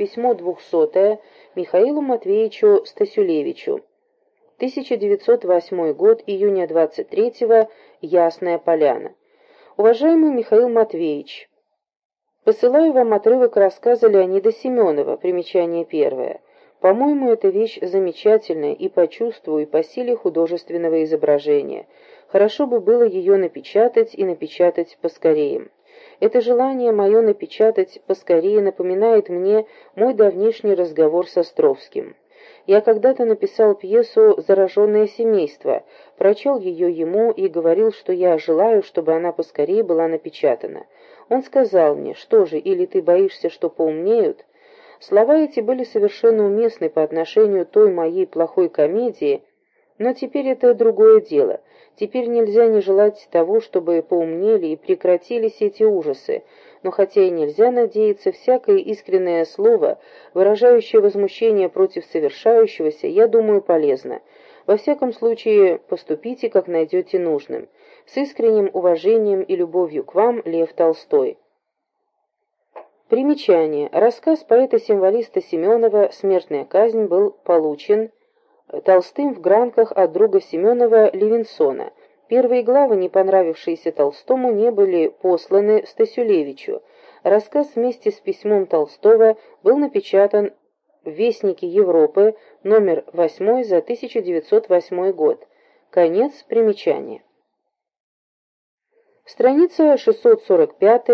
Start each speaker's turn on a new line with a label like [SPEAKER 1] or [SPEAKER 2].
[SPEAKER 1] Письмо 200 Михаилу Матвеевичу Стасюлевичу. 1908 год, июня 23-го, Ясная Поляна. Уважаемый Михаил Матвеевич, посылаю вам отрывок рассказа Леонида Семенова, примечание первое. По-моему, эта вещь замечательная и по чувству, и по силе художественного изображения. Хорошо бы было ее напечатать и напечатать поскорее. Это желание мое напечатать поскорее напоминает мне мой давнишний разговор с Островским. Я когда-то написал пьесу «Зараженное семейство», прочел ее ему и говорил, что я желаю, чтобы она поскорее была напечатана. Он сказал мне, что же, или ты боишься, что поумнеют? Слова эти были совершенно уместны по отношению той моей плохой комедии, но теперь это другое дело. Теперь нельзя не желать того, чтобы поумнели и прекратились эти ужасы, но хотя и нельзя надеяться, всякое искреннее слово, выражающее возмущение против совершающегося, я думаю, полезно. Во всяком случае, поступите, как найдете нужным. С искренним уважением и любовью к вам, Лев Толстой. Примечание. Рассказ поэта-символиста Семенова «Смертная казнь» был получен Толстым в гранках от друга Семенова Левинсона. Первые главы, не понравившиеся Толстому, не были посланы Стасюлевичу. Рассказ вместе с письмом Толстого был напечатан в Вестнике Европы, номер 8 за 1908 год. Конец примечания. Страница 645